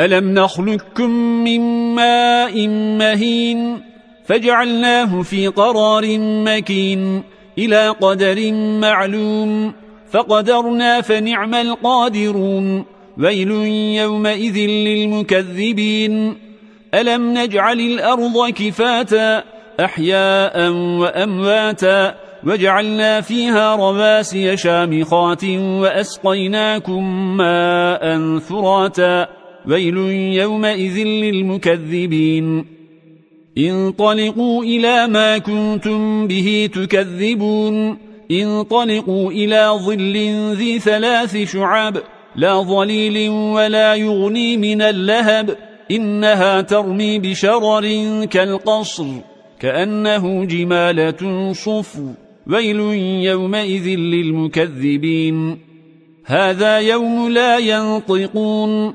ألم نخلقكم من ماء مهين فجعلناه في قرار مكين إلى قدر معلوم فقدرنا فنعم القادرون ويل يومئذ للمكذبين ألم نجعل الأرض كفاتا أحياء وأمواتا وجعلنا فيها رواسي شامخات وأسقيناكم ماء ثراتا ويل يومئذ للمكذبين. انطلقوا إلى ما كنتم به تكذبون. انطلقوا إلى ظل ذي ثلاث شعاب لا ظليل ولا يغني من اللهب. إنها ترمي بشرر كالقصر كأنه جمالة صفر. ويل يومئذ للمكذبين. هذا يوم لا ينطقون.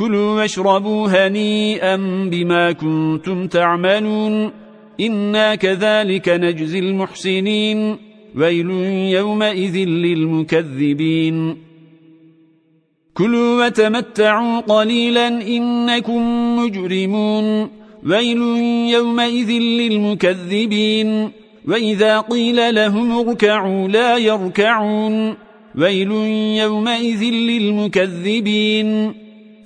كلوا واشربوا هنيئا بما كنتم تعملون. إنا كذلك نجزي المحسنين. ويل يومئذ للمكذبين. كلوا وتمتعوا قليلا إنكم مجرمون. ويل يومئذ للمكذبين. وإذا قيل لهم اركعوا لا يركعون. ويل يومئذ للمكذبين.